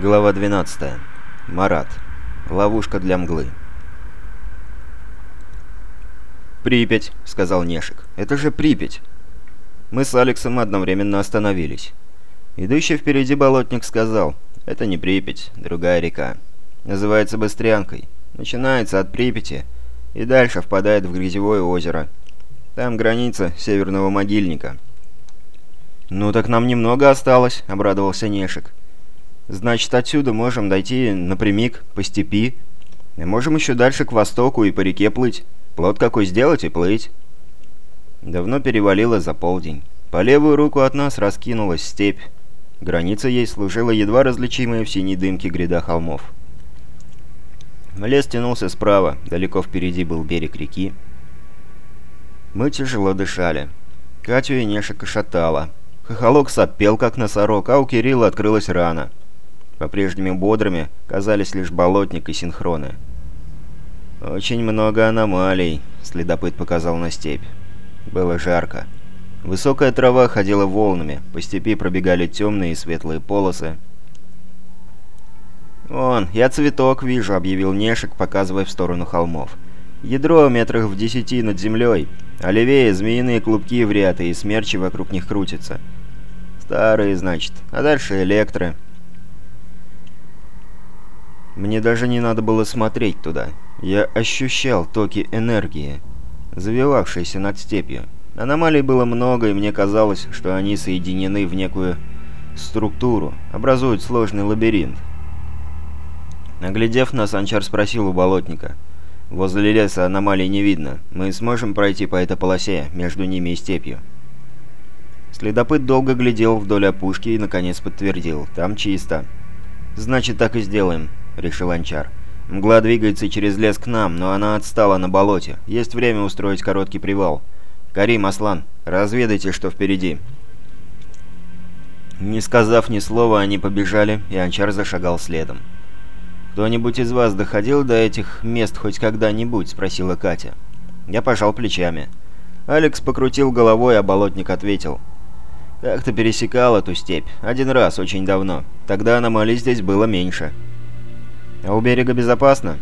Глава 12. Марат. Ловушка для мглы. «Припять», — сказал Нешик. «Это же Припять». Мы с Алексом одновременно остановились. Идущий впереди болотник сказал, «Это не Припять, другая река. Называется Быстрянкой. Начинается от Припяти и дальше впадает в Грязевое озеро. Там граница Северного могильника». «Ну так нам немного осталось», — обрадовался Нешик. Значит, отсюда можем дойти напрямик, по степи. И можем еще дальше к востоку и по реке плыть. Плот какой сделать и плыть. Давно перевалило за полдень. По левую руку от нас раскинулась степь. Граница ей служила едва различимая в синей дымке гряда холмов. Лес тянулся справа, далеко впереди был берег реки. Мы тяжело дышали. Катю и Нешика шатала. Хохолок сопел, как носорог, а у Кирилла открылась рана. По-прежнему бодрыми казались лишь болотник и синхроны. «Очень много аномалий», — следопыт показал на степь. Было жарко. Высокая трава ходила волнами, по степи пробегали темные и светлые полосы. «Вон, я цветок вижу», — объявил Нешек, показывая в сторону холмов. «Ядро метрах в десяти над землей, а левее змеиные клубки в ряд и смерчи вокруг них крутятся. Старые, значит, а дальше электры». Мне даже не надо было смотреть туда. Я ощущал токи энергии, завивавшиеся над степью. Аномалий было много, и мне казалось, что они соединены в некую структуру, образуют сложный лабиринт. Наглядев нас, Анчар спросил у болотника. «Возле леса аномалий не видно. Мы сможем пройти по этой полосе, между ними и степью?» Следопыт долго глядел вдоль опушки и, наконец, подтвердил. «Там чисто». «Значит, так и сделаем решил Анчар. «Мгла двигается через лес к нам, но она отстала на болоте. Есть время устроить короткий привал. Карим, Аслан, разведайте, что впереди». Не сказав ни слова, они побежали, и Анчар зашагал следом. «Кто-нибудь из вас доходил до этих мест хоть когда-нибудь?» — спросила Катя. Я пожал плечами. Алекс покрутил головой, а болотник ответил. «Как-то пересекал эту степь. Один раз, очень давно. Тогда аномалий здесь было меньше». А у берега безопасно?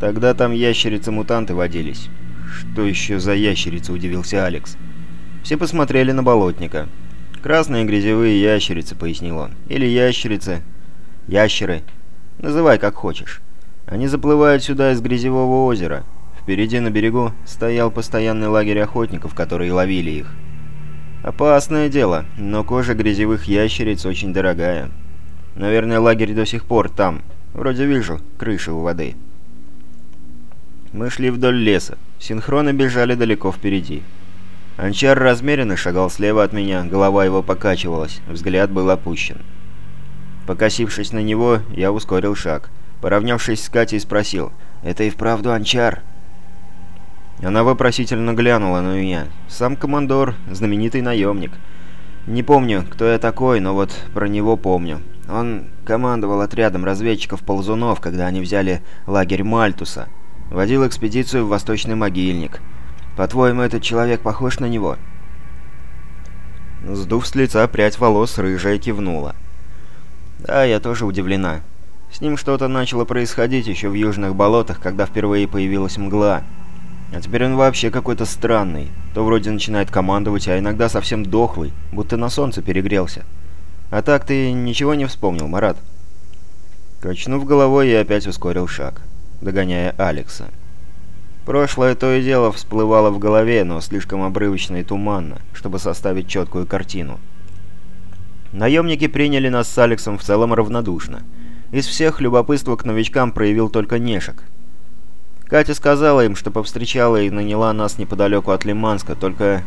Тогда там ящерицы-мутанты водились. Что еще за ящерицы, удивился Алекс. Все посмотрели на болотника. «Красные грязевые ящерицы», — пояснил он. «Или ящерицы. Ящеры. Называй как хочешь. Они заплывают сюда из грязевого озера. Впереди на берегу стоял постоянный лагерь охотников, которые ловили их. Опасное дело, но кожа грязевых ящериц очень дорогая. Наверное, лагерь до сих пор там, Вроде вижу крыши у воды. Мы шли вдоль леса. Синхроны бежали далеко впереди. Анчар размеренно шагал слева от меня, голова его покачивалась, взгляд был опущен. Покосившись на него, я ускорил шаг. Поравнявшись с Катей, спросил, «Это и вправду Анчар?» Она вопросительно глянула на меня. Сам командор, знаменитый наемник. Не помню, кто я такой, но вот про него помню. Он командовал отрядом разведчиков-ползунов, когда они взяли лагерь Мальтуса. Водил экспедицию в Восточный могильник. По-твоему, этот человек похож на него?» Сдув с лица прядь волос, рыжая кивнула. «Да, я тоже удивлена. С ним что-то начало происходить еще в южных болотах, когда впервые появилась мгла. А теперь он вообще какой-то странный. То вроде начинает командовать, а иногда совсем дохлый, будто на солнце перегрелся. А так ты ничего не вспомнил, Марат?» Качнув головой, я опять ускорил шаг, догоняя Алекса. Прошлое то и дело всплывало в голове, но слишком обрывочно и туманно, чтобы составить четкую картину. Наемники приняли нас с Алексом в целом равнодушно. Из всех любопытство к новичкам проявил только Нешек. Катя сказала им, что повстречала и наняла нас неподалеку от Лиманска, только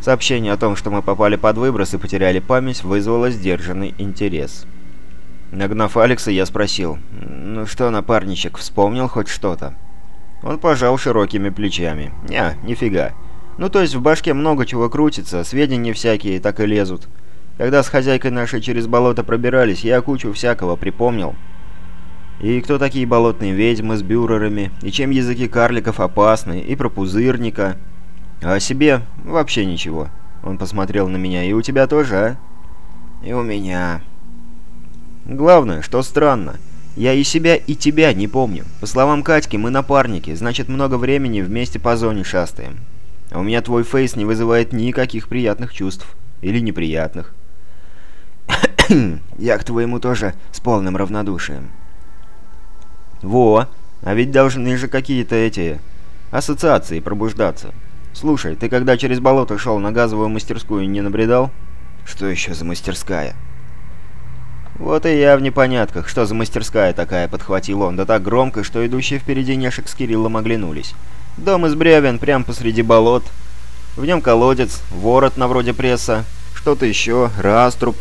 Сообщение о том, что мы попали под выброс и потеряли память, вызвало сдержанный интерес. Нагнав Алекса, я спросил, «Ну что, напарничек, вспомнил хоть что-то?» Он пожал широкими плечами. «Не, нифига. Ну то есть в башке много чего крутится, сведения всякие так и лезут. Когда с хозяйкой нашей через болото пробирались, я кучу всякого припомнил. И кто такие болотные ведьмы с бюрерами, и чем языки карликов опасны, и про пузырника...» А о себе вообще ничего. Он посмотрел на меня. И у тебя тоже, а? И у меня. Главное, что странно. Я и себя, и тебя не помню. По словам Катьки, мы напарники, значит, много времени вместе по зоне шастаем. А у меня твой фейс не вызывает никаких приятных чувств. Или неприятных. Я к твоему тоже с полным равнодушием. Во, а ведь должны же какие-то эти ассоциации пробуждаться. Слушай, ты когда через болото шел на газовую мастерскую не набредал? Что еще за мастерская? Вот и я в непонятках, что за мастерская такая, подхватил он, да так громко, что идущие впереди Нешек с Кириллом оглянулись. Дом из бревен, прямо посреди болот. В нем колодец, ворот на вроде пресса, что-то еще, раструб.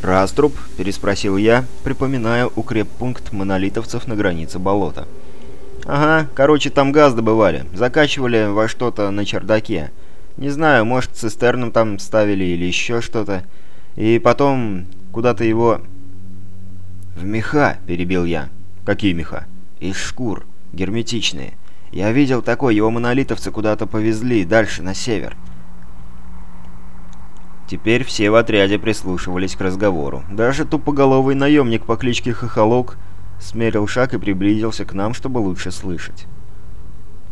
«Раструб?» – переспросил я, припоминая укреппункт монолитовцев на границе болота. «Ага, короче, там газ добывали, закачивали во что-то на чердаке. Не знаю, может, цистерном там ставили или еще что-то. И потом куда-то его...» «В меха», — перебил я. «Какие меха?» «Из шкур. Герметичные. Я видел такой, его монолитовцы куда-то повезли, дальше, на север». Теперь все в отряде прислушивались к разговору. Даже тупоголовый наемник по кличке Хохолок смерил шаг и приблизился к нам, чтобы лучше слышать.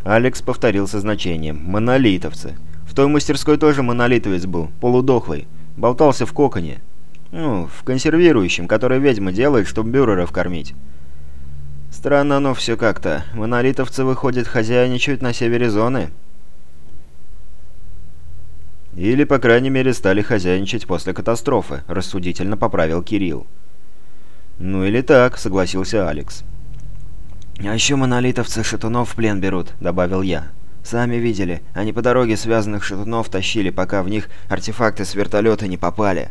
Алекс повторил со значением «монолитовцы». В той мастерской тоже монолитовец был, полудохлый. Болтался в коконе. Ну, в консервирующем, который ведьма делает, чтобы бюреров кормить. Странно оно все как-то. Монолитовцы, выходят, хозяйничают на севере зоны. Или, по крайней мере, стали хозяйничать после катастрофы, рассудительно поправил Кирилл. «Ну или так», — согласился Алекс. «А еще монолитовцы шатунов в плен берут», — добавил я. «Сами видели, они по дороге связанных шатунов тащили, пока в них артефакты с вертолета не попали».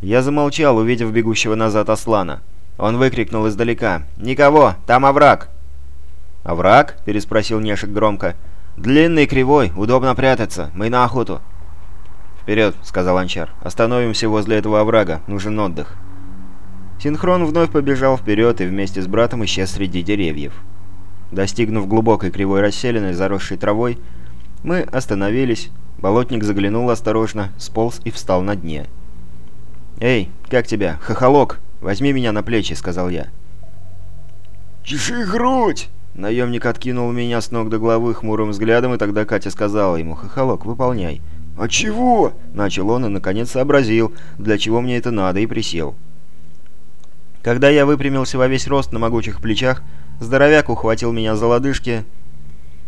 Я замолчал, увидев бегущего назад Аслана. Он выкрикнул издалека. «Никого! Там овраг!» «Овраг?» — переспросил Нешек громко. «Длинный, кривой, удобно прятаться. Мы на охоту». «Вперед!» — сказал Анчар. «Остановимся возле этого оврага. Нужен отдых». Синхрон вновь побежал вперед и вместе с братом исчез среди деревьев. Достигнув глубокой кривой расселенной, заросшей травой, мы остановились. Болотник заглянул осторожно, сполз и встал на дне. «Эй, как тебя? Хохолок! Возьми меня на плечи!» — сказал я. «Чеши грудь!» Наемник откинул меня с ног до головы хмурым взглядом, и тогда Катя сказала ему, «Хохолок, выполняй». «А чего?» — начал он и, наконец, сообразил, для чего мне это надо, и присел. Когда я выпрямился во весь рост на могучих плечах, здоровяк ухватил меня за лодыжки,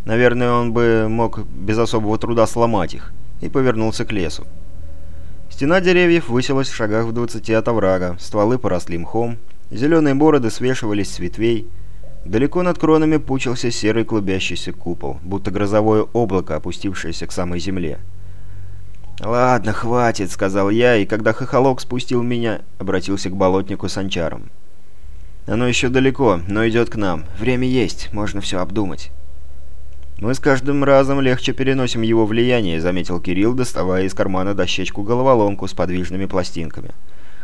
наверное, он бы мог без особого труда сломать их, и повернулся к лесу. Стена деревьев высилась в шагах в двадцати от оврага, стволы поросли мхом, зеленые бороды свешивались с ветвей. Далеко над кронами пучился серый клубящийся купол, будто грозовое облако, опустившееся к самой земле. «Ладно, хватит», — сказал я, и когда хохолок спустил меня, обратился к болотнику с анчаром. «Оно еще далеко, но идет к нам. Время есть, можно все обдумать». «Мы с каждым разом легче переносим его влияние», — заметил Кирилл, доставая из кармана дощечку-головоломку с подвижными пластинками.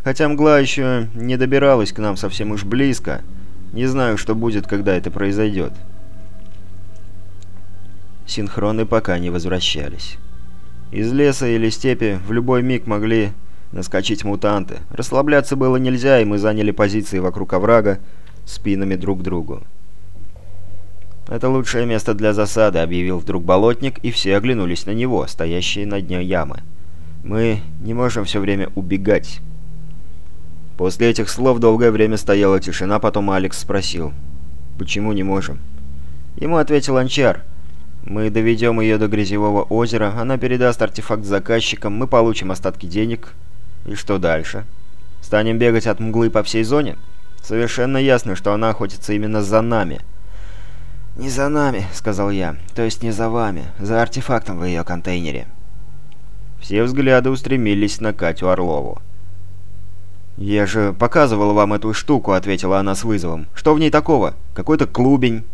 «Хотя мгла еще не добиралась к нам совсем уж близко. Не знаю, что будет, когда это произойдет». Синхроны пока не возвращались. Из леса или степи в любой миг могли наскочить мутанты. Расслабляться было нельзя, и мы заняли позиции вокруг оврага спинами друг к другу. «Это лучшее место для засады», — объявил вдруг болотник, и все оглянулись на него, стоящие на дне ямы. «Мы не можем все время убегать». После этих слов долгое время стояла тишина, потом Алекс спросил. «Почему не можем?» Ему ответил Анчар. «Мы доведем ее до Грязевого озера, она передаст артефакт заказчикам, мы получим остатки денег. И что дальше? Станем бегать от мглы по всей зоне? Совершенно ясно, что она охотится именно за нами». «Не за нами», — сказал я. «То есть не за вами. За артефактом в ее контейнере». Все взгляды устремились на Катю Орлову. «Я же показывал вам эту штуку», — ответила она с вызовом. «Что в ней такого? Какой-то клубень».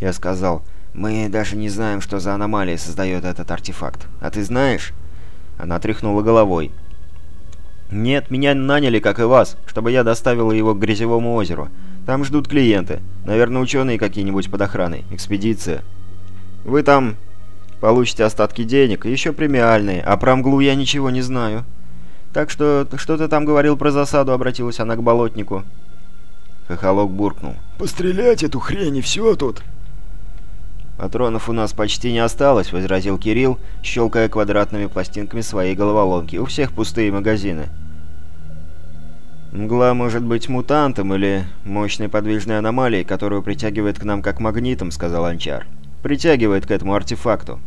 Я сказал, «Мы даже не знаем, что за аномалия создает этот артефакт. А ты знаешь?» Она тряхнула головой. «Нет, меня наняли, как и вас, чтобы я доставила его к Грязевому озеру. Там ждут клиенты. Наверное, ученые какие-нибудь под охраной. Экспедиция. Вы там получите остатки денег, еще премиальные, а про мглу я ничего не знаю». Так что, что ты там говорил про засаду?» — обратилась она к болотнику. Хохолок буркнул. «Пострелять эту хрень и все тут!» «Патронов у нас почти не осталось», — возразил Кирилл, щелкая квадратными пластинками своей головоломки. «У всех пустые магазины». «Мгла может быть мутантом или мощной подвижной аномалией, которую притягивает к нам как магнитом», — сказал Анчар. «Притягивает к этому артефакту.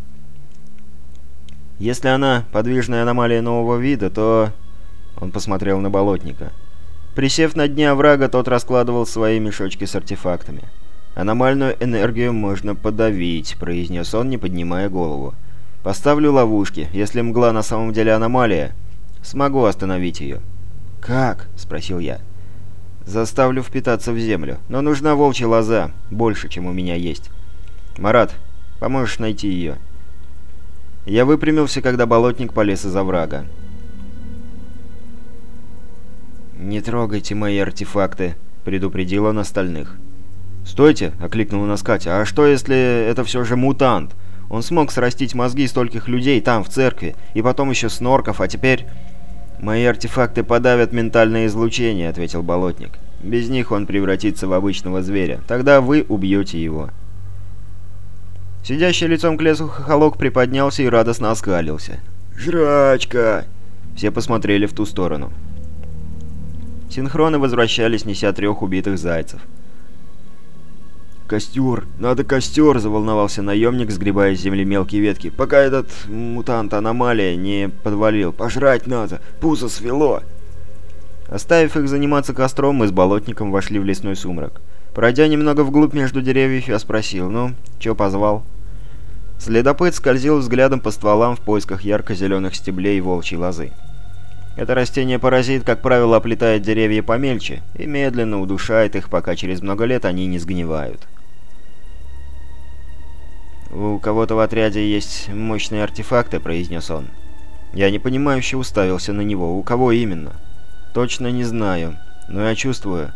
Если она подвижная аномалия нового вида, то...» Он посмотрел на болотника. Присев на дне оврага, тот раскладывал свои мешочки с артефактами. «Аномальную энергию можно подавить», — произнес он, не поднимая голову. «Поставлю ловушки. Если мгла на самом деле аномалия, смогу остановить ее». «Как?» — спросил я. «Заставлю впитаться в землю. Но нужна волчья лоза. Больше, чем у меня есть. Марат, поможешь найти ее?» Я выпрямился, когда болотник полез из оврага. «Не трогайте мои артефакты», — предупредил он остальных. «Стойте!» — окликнула нас Катя. «А что, если это все же мутант? Он смог срастить мозги стольких людей там, в церкви, и потом еще снорков, а теперь...» «Мои артефакты подавят ментальное излучение», — ответил Болотник. «Без них он превратится в обычного зверя. Тогда вы убьете его». Сидящий лицом к лесу хохолок приподнялся и радостно оскалился. «Жрачка!» Все посмотрели в ту сторону. Синхроны возвращались, неся трех убитых зайцев. «Костер! Надо костер!» — заволновался наемник, сгребая с земли мелкие ветки. «Пока этот мутант-аномалия не подвалил. Пожрать надо! Пузо свело!» Оставив их заниматься костром, мы с болотником вошли в лесной сумрак. Пройдя немного вглубь между деревьев, я спросил, «Ну, чё позвал?» Следопыт скользил взглядом по стволам в поисках ярко-зеленых стеблей волчьей лозы. Это растение-паразит, как правило, оплетает деревья помельче и медленно удушает их, пока через много лет они не сгнивают. «У кого-то в отряде есть мощные артефакты», — произнес он. Я непонимающе уставился на него. «У кого именно?» «Точно не знаю, но я чувствую».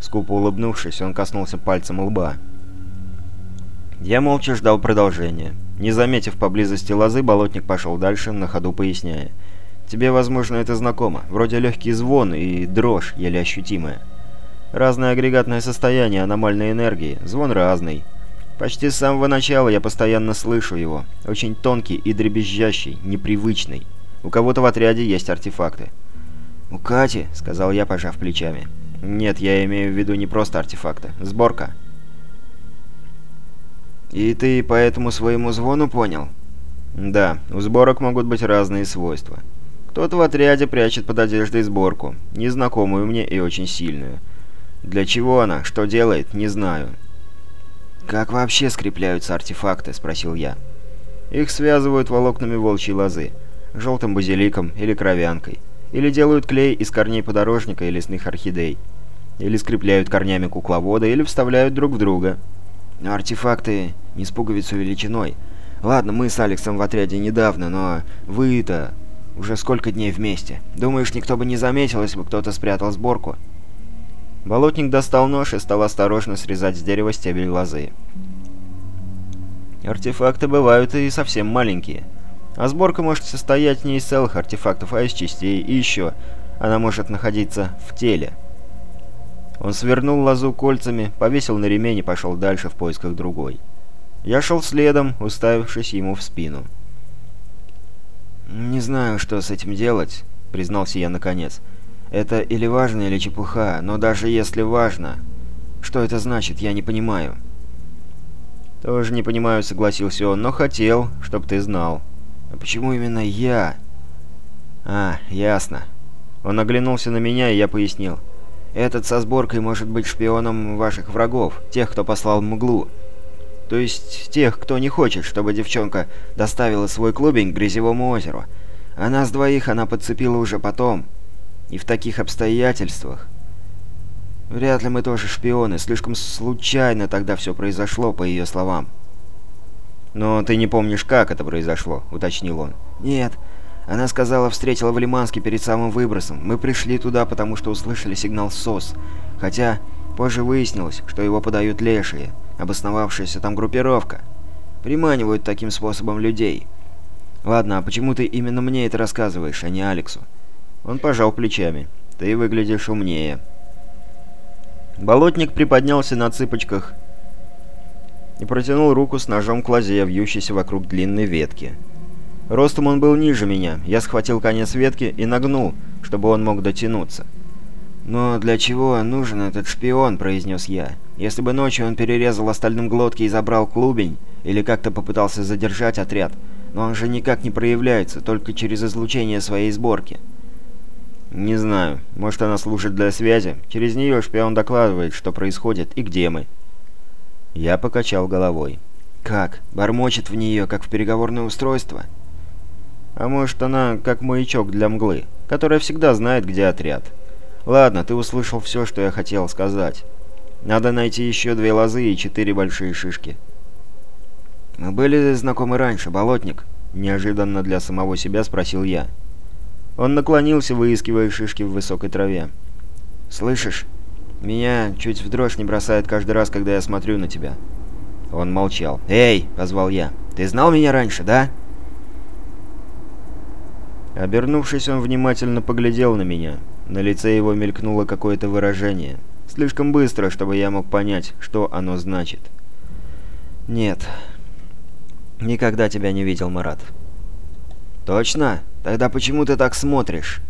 Скупо улыбнувшись, он коснулся пальцем лба. Я молча ждал продолжения. Не заметив поблизости лозы, болотник пошел дальше, на ходу поясняя. «Тебе, возможно, это знакомо. Вроде легкий звон и дрожь, еле ощутимая. Разное агрегатное состояние аномальной энергии. Звон разный. Почти с самого начала я постоянно слышу его. Очень тонкий и дребезжащий, непривычный. У кого-то в отряде есть артефакты. «У Кати», — сказал я, пожав плечами. «Нет, я имею в виду не просто артефакты. Сборка». «И ты по этому своему звону понял?» «Да, у сборок могут быть разные свойства. Кто-то в отряде прячет под одеждой сборку, незнакомую мне и очень сильную. Для чего она, что делает, не знаю. «Как вообще скрепляются артефакты?» – спросил я. «Их связывают волокнами волчьей лозы, желтым базиликом или кровянкой, или делают клей из корней подорожника и лесных орхидей, или скрепляют корнями кукловода, или вставляют друг в друга. Но артефакты не с пуговицу величиной. Ладно, мы с Алексом в отряде недавно, но вы-то уже сколько дней вместе. Думаешь, никто бы не заметил, если бы кто-то спрятал сборку?» Болотник достал нож и стал осторожно срезать с дерева стебель лозы. Артефакты бывают и совсем маленькие. А сборка может состоять не из целых артефактов, а из частей. И еще, она может находиться в теле. Он свернул лозу кольцами, повесил на ремень и пошел дальше в поисках другой. Я шел следом, уставившись ему в спину. «Не знаю, что с этим делать», — признался я наконец. Это или важно, или чепуха, но даже если важно... Что это значит, я не понимаю. Тоже не понимаю, согласился он, но хотел, чтобы ты знал. А почему именно я? А, ясно. Он оглянулся на меня, и я пояснил. Этот со сборкой может быть шпионом ваших врагов, тех, кто послал мглу. То есть тех, кто не хочет, чтобы девчонка доставила свой клубень к Грязевому озеру. А нас двоих она подцепила уже потом. И в таких обстоятельствах... Вряд ли мы тоже шпионы, слишком случайно тогда все произошло, по ее словам. «Но ты не помнишь, как это произошло?» — уточнил он. «Нет. Она сказала, встретила в Лиманске перед самым выбросом. Мы пришли туда, потому что услышали сигнал СОС. Хотя позже выяснилось, что его подают лешие, обосновавшаяся там группировка. Приманивают таким способом людей. Ладно, а почему ты именно мне это рассказываешь, а не Алексу? Он пожал плечами. «Ты выглядишь умнее». Болотник приподнялся на цыпочках и протянул руку с ножом к лозе, вьющейся вокруг длинной ветки. Ростом он был ниже меня. Я схватил конец ветки и нагнул, чтобы он мог дотянуться. «Но для чего нужен этот шпион?» – произнес я. «Если бы ночью он перерезал остальным глотки и забрал клубень, или как-то попытался задержать отряд, но он же никак не проявляется, только через излучение своей сборки». «Не знаю. Может, она служит для связи? Через нее шпион докладывает, что происходит и где мы». Я покачал головой. «Как? Бормочет в нее, как в переговорное устройство?» «А может, она как маячок для мглы, которая всегда знает, где отряд?» «Ладно, ты услышал все, что я хотел сказать. Надо найти еще две лозы и четыре большие шишки». «Мы были знакомы раньше, болотник?» — неожиданно для самого себя спросил я. Он наклонился, выискивая шишки в высокой траве. «Слышишь? Меня чуть в дрожь не бросает каждый раз, когда я смотрю на тебя». Он молчал. «Эй!» — позвал я. «Ты знал меня раньше, да?» Обернувшись, он внимательно поглядел на меня. На лице его мелькнуло какое-то выражение. Слишком быстро, чтобы я мог понять, что оно значит. «Нет. Никогда тебя не видел, Марат». «Точно? Тогда почему ты так смотришь?»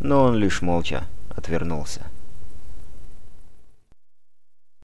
Но он лишь молча отвернулся.